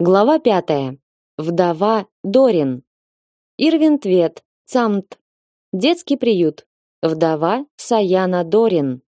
Глава пятая. Вдова Дорин. Ирвин Твет. Цамт. Детский приют. Вдова Саяна Дорин.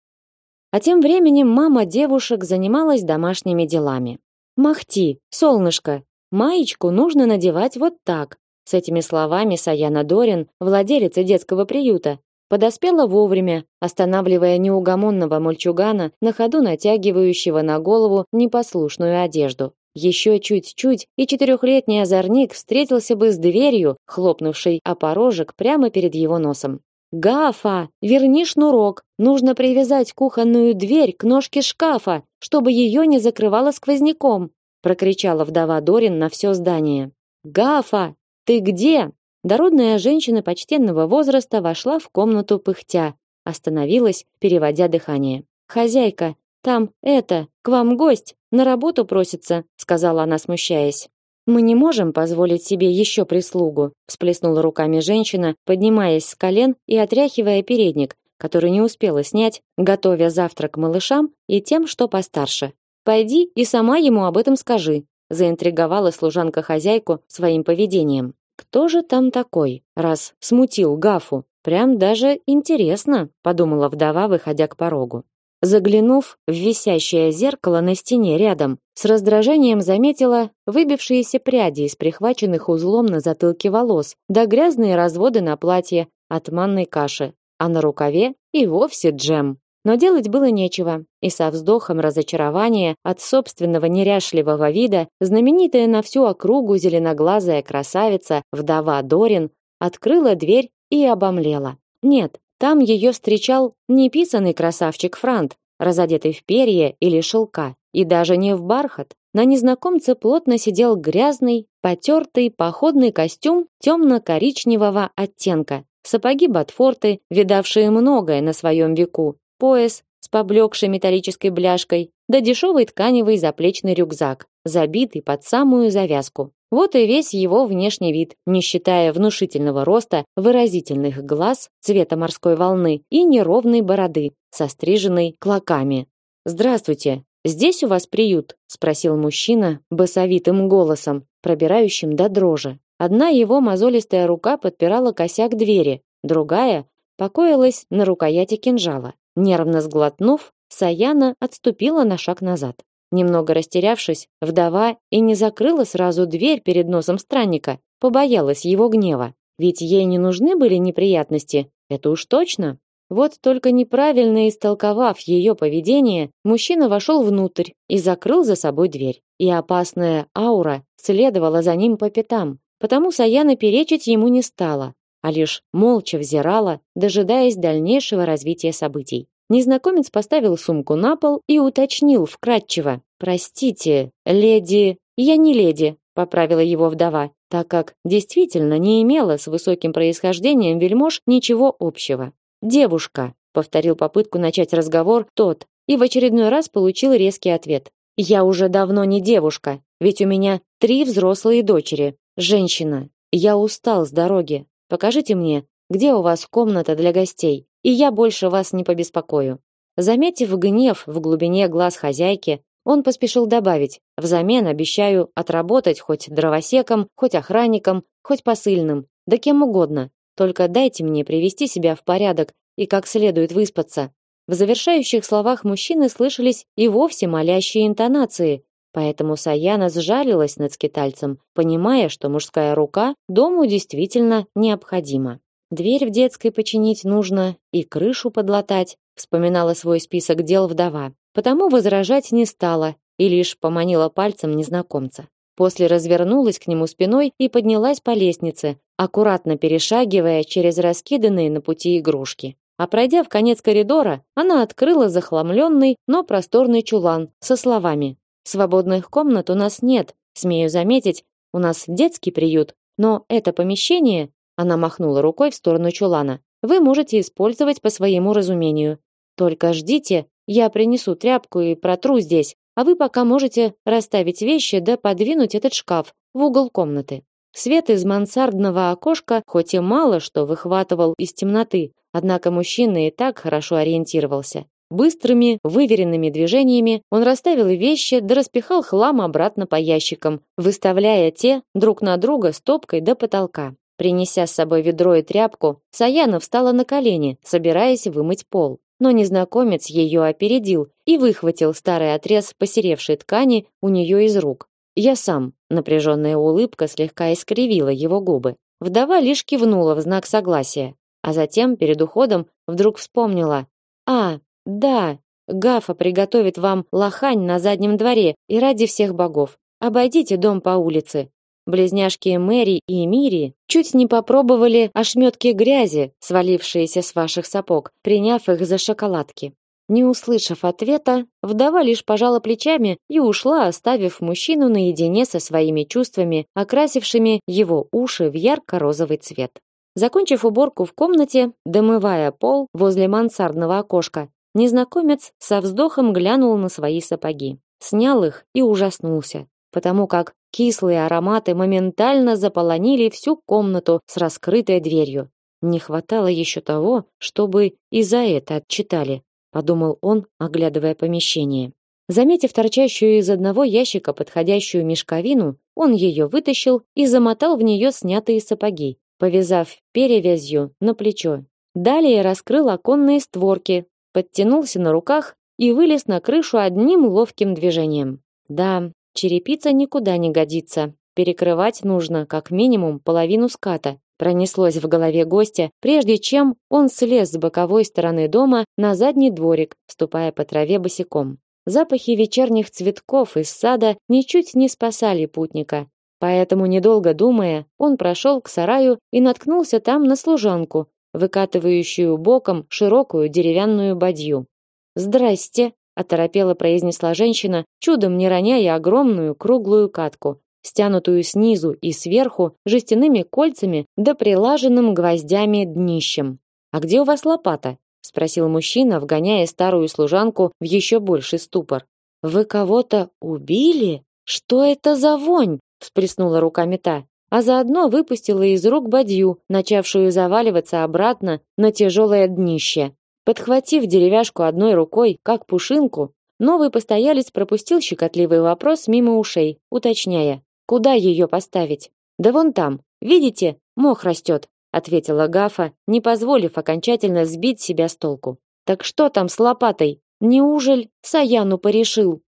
А тем временем мама девушек занималась домашними делами. Махти, солнышко, маечку нужно надевать вот так. С этими словами Саяна Дорин, владелица детского приюта, подоспела вовремя, останавливая неугомонного мальчугана на ходу натягивающего на голову непослушную одежду. Еще чуть-чуть, и четырехлетний озорник встретился бы с дверью, хлопнувшей о порожек прямо перед его носом. «Гафа, верни шнурок. Нужно привязать кухонную дверь к ножке шкафа, чтобы ее не закрывало сквозняком», прокричала вдова Дорин на все здание. «Гафа, ты где?» Дородная женщина почтенного возраста вошла в комнату пыхтя, остановилась, переводя дыхание. «Хозяйка, там это, к вам гость, на работу просится, сказала она, смущаясь. Мы не можем позволить себе еще прислугу, всплеснула руками женщина, поднимаясь с колен и отряхивая передник, который не успела снять, готовя завтрак малышам и тем, что постарше. Пойди и сама ему об этом скажи, заинтриговала служанка хозяйку своим поведением. Кто же там такой, раз смутил Гафу? Прям даже интересно, подумала вдова, выходя к порогу. Заглянув в висящее зеркало на стене рядом, с раздражением заметила выбившиеся пряди из прихваченных узлом на затылке волос, да грязные разводы на платье от манной каши, а на рукаве и вовсе джем. Но делать было нечего, и со вздохом разочарования от собственного неряшливого вида знаменитая на всю округу зеленоглазая красавица, вдова Дорин, открыла дверь и обомлела. Нет, там ее встречал не писанный красавчик Франт, разодетый в перья или шелка, и даже не в бархат. На незнакомце плотно сидел грязный, потертый походный костюм темно-коричневого оттенка, сапоги ботфорты, видавшие многое на своем веку, пояс с поблекшей металлической бляшкой, да дешевый тканевый заплечный рюкзак, забитый под самую завязку. Вот и весь его внешний вид, не считая внушительного роста, выразительных глаз цвета морской волны и неровной бороды, состриженной клоками. «Здравствуйте, здесь у вас приют?» – спросил мужчина басовитым голосом, пробирающим до дрожи. Одна его мозолистая рука подпирала косяк двери, другая покоилась на рукояти кинжала. Нервно сглотнув, Саяна отступила на шаг назад. Немного растерявшись, вдова и не закрыла сразу дверь перед носом странника, побоялась его гнева. Ведь ей не нужны были неприятности, это уж точно. Вот только неправильно истолковав ее поведение, мужчина вошел внутрь и закрыл за собой дверь. И опасная аура следовала за ним по пятам, потому Саяна перечить ему не стала, а лишь молча взирала, дожидаясь дальнейшего развития событий. Незнакомец поставил сумку на пол и уточнил вкратчиво: "Простите, леди, я не леди", поправила его вдова, так как действительно не имела с высоким происхождением вельмож ничего общего. "Девушка", повторил попытку начать разговор тот и в очередной раз получил резкий ответ. "Я уже давно не девушка, ведь у меня три взрослые дочери. Женщина, я устал с дороги. Покажите мне, где у вас комната для гостей?" и я больше вас не побеспокою. Заметив гнев в глубине глаз хозяйки, он поспешил добавить: "Взамен обещаю отработать хоть дровосеком, хоть охранником, хоть посыльным, да кем угодно. Только дайте мне привести себя в порядок и как следует выспаться". В завершающих словах мужчины слышались и вовсе молящие интонации, поэтому Саяна сжалилась над скитальцем, понимая, что мужская рука дому действительно необходима. Дверь в детской починить нужно и крышу подлатать, вспоминала свой список дел вдова. Потому возражать не стала и лишь поманила пальцем незнакомца. После развернулась к нему спиной и поднялась по лестнице, аккуратно перешагивая через раскиданные на пути игрушки. А пройдя в конец коридора, она открыла захламленный, но просторный чулан со словами: "Свободных комнат у нас нет. Смею заметить, у нас детский приют, но это помещение она махнула рукой в сторону чулана. Вы можете использовать по своему разумению. Только ждите, я принесу тряпку и протру здесь, а вы пока можете расставить вещи да подвинуть этот шкаф в угол комнаты. Свет из мансардного окошка хоть и мало что выхватывал из темноты, однако мужчина и так хорошо ориентировался. Быстрыми, выверенными движениями он расставил вещи да распихал хлам обратно по ящикам, выставляя те друг на друга стопкой до потолка. Принеся с собой ведро и тряпку, Саяна встала на колени, собираясь вымыть пол. Но незнакомец ее опередил и выхватил старый отрез посеревшей ткани у нее из рук. Я сам. Напряженная улыбка слегка искривила его губы. Вдова лишь кивнула в знак согласия, а затем перед уходом вдруг вспомнила: "А, да, Гафа приготовит вам лохань на заднем дворе, и ради всех богов, обойдите дом по улице. Близняшки Мэри и Мири чуть не попробовали ошметки грязи, свалившиеся с ваших сапог, приняв их за шоколадки. Не услышав ответа, вдова лишь пожала плечами и ушла, оставив мужчину наедине со своими чувствами, окрасившими его уши в ярко-розовый цвет. Закончив уборку в комнате, домывая пол возле мансардного окошка, Незнакомец со вздохом глянул на свои сапоги, снял их и ужаснулся, потому как кислые ароматы моментально заполонили всю комнату с раскрытой дверью. Не хватало еще того, чтобы и за это отчитали, подумал он, оглядывая помещение. Заметив торчащую из одного ящика подходящую мешковину, он ее вытащил и замотал в нее снятые сапоги, повязав перевязью на плечо. Далее раскрыл оконные створки, подтянулся на руках и вылез на крышу одним ловким движением. Да, черепица никуда не годится. Перекрывать нужно как минимум половину ската. Пронеслось в голове гостя, прежде чем он слез с боковой стороны дома на задний дворик, ступая по траве босиком. Запахи вечерних цветков из сада ничуть не спасали путника. Поэтому, недолго думая, он прошел к сараю и наткнулся там на служанку, выкатывающую боком широкую деревянную бадью. "Здрасте", оторопело произнесла женщина, чудом не роняя огромную круглую катку, стянутую снизу и сверху жестяными кольцами да прилаженным гвоздями днищем. "А где у вас лопата?" спросил мужчина, вгоняя старую служанку в еще больший ступор. "Вы кого-то убили? Что это за вонь?" всплеснула руками та а заодно выпустила из рук бадью, начавшую заваливаться обратно на тяжелое днище. Подхватив деревяшку одной рукой, как пушинку, новый постоялец пропустил щекотливый вопрос мимо ушей, уточняя: "Куда ее поставить?" "Да вон там. Видите, мох растет», — ответила Гафа, не позволив окончательно сбить себя с толку. "Так что там с лопатой? Неужели Саяну порешил?"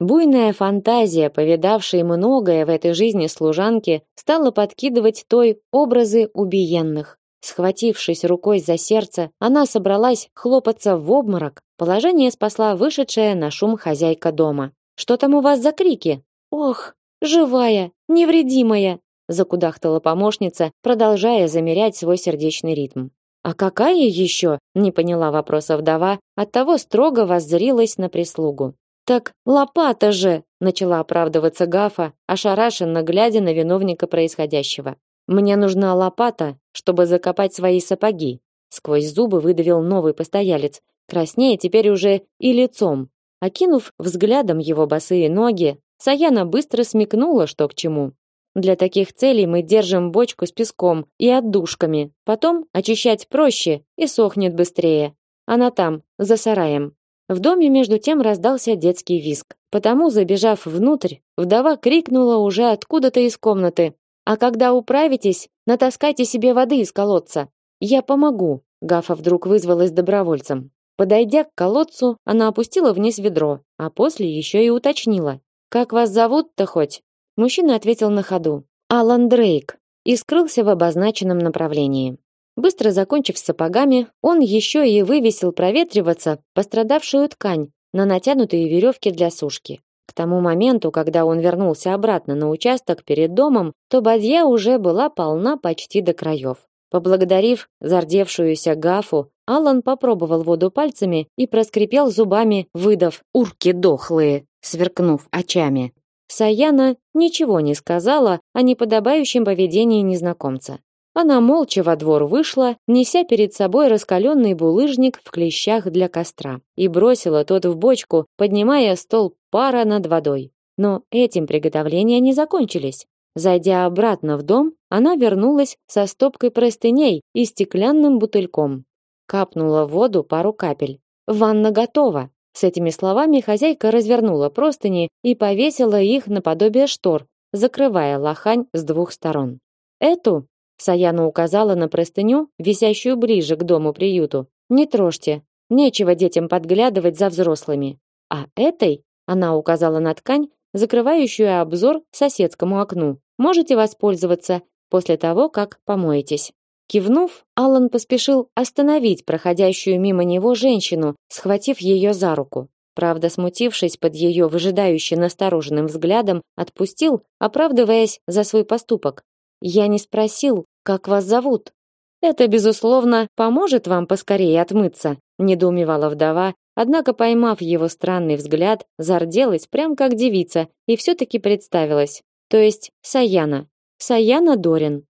Буйная фантазия, повидавшей многое в этой жизни служанки, стала подкидывать той образы убиенных. Схватившись рукой за сердце, она собралась хлопаться в обморок. Положение спасла вышедшая на шум хозяйка дома. Что там у вас за крики? Ох, живая, невредимая, закудахтала помощница, продолжая замерять свой сердечный ритм. А какая еще? не поняла вопроса вдова, оттого строго воззрилась на прислугу. Так лопата же, начала оправдываться Гафа, ошарашенно глядя на виновника происходящего. Мне нужна лопата, чтобы закопать свои сапоги, сквозь зубы выдавил новый постоялец, краснея теперь уже и лицом. Окинув взглядом его босые ноги, Саяна быстро смекнула, что к чему. Для таких целей мы держим бочку с песком и отдушками. Потом очищать проще и сохнет быстрее. Она там, за сараем. В доме между тем раздался детский визг. Потому, забежав внутрь, вдова крикнула уже откуда-то из комнаты: "А когда управитесь, натаскайте себе воды из колодца. Я помогу". Гафа вдруг вызвалась добровольцем. Подойдя к колодцу, она опустила вниз ведро, а после еще и уточнила: "Как вас зовут-то хоть?" Мужчина ответил на ходу: "Алан Дрейк" и скрылся в обозначенном направлении. Быстро закончив с сапогами, он еще и вывесил проветриваться пострадавшую ткань на натянутые веревки для сушки. К тому моменту, когда он вернулся обратно на участок перед домом, то бадья уже была полна почти до краев. Поблагодарив зардевшуюся Гафу, Аллан попробовал воду пальцами и проскрипел зубами, выдав «урки дохлые», сверкнув очами. Саяна ничего не сказала о неподобающем поведении незнакомца. Она молча во двор вышла, неся перед собой раскаленный булыжник в клещах для костра, и бросила тот в бочку, поднимая стол пара над водой. Но этим приготовления не закончились. Зайдя обратно в дом, она вернулась со стопкой простыней и стеклянным бутыльком. Капнула в воду пару капель. ванна готова. С этими словами хозяйка развернула простыни и повесила их наподобие штор, закрывая лохань с двух сторон. Эту Саяна указала на простыню, висящую ближе к дому-приюту. Не трожьте, нечего детям подглядывать за взрослыми. А этой она указала на ткань, закрывающую обзор соседскому окну. Можете воспользоваться после того, как помоетесь. Кивнув, Аллан поспешил остановить проходящую мимо него женщину, схватив ее за руку. Правда, смутившись под ее выжидающе настороженным взглядом, отпустил, оправдываясь за свой поступок. Я не спросил, как вас зовут. Это безусловно поможет вам поскорее отмыться, недоумевала вдова, однако поймав его странный взгляд, зарделась прям как девица и все таки представилась. То есть Саяна. Саяна Дорин.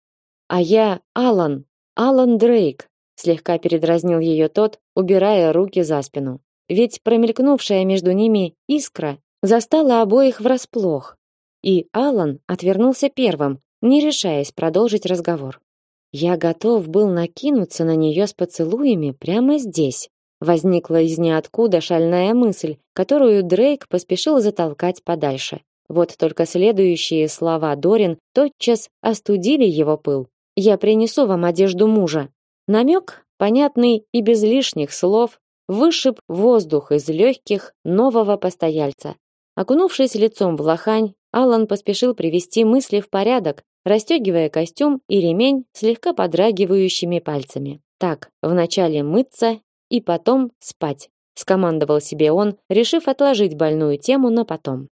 А я Алан, Алан Дрейк, слегка передразнил ее тот, убирая руки за спину. Ведь промелькнувшая между ними искра застала обоих врасплох. И Алан отвернулся первым, не решаясь продолжить разговор. Я готов был накинуться на нее с поцелуями прямо здесь. Возникла из ниоткуда шальная мысль, которую Дрейк поспешил затолкать подальше. Вот только следующие слова Дорин тотчас остудили его пыл. Я принесу вам одежду мужа. Намек, понятный и без лишних слов, вышиб воздух из легких нового постояльца. Окунувшись лицом в лохань, Алан поспешил привести мысли в порядок, расстегивая костюм и ремень слегка подрагивающими пальцами. Так, вначале мыться и потом спать, скомандовал себе он, решив отложить больную тему на потом.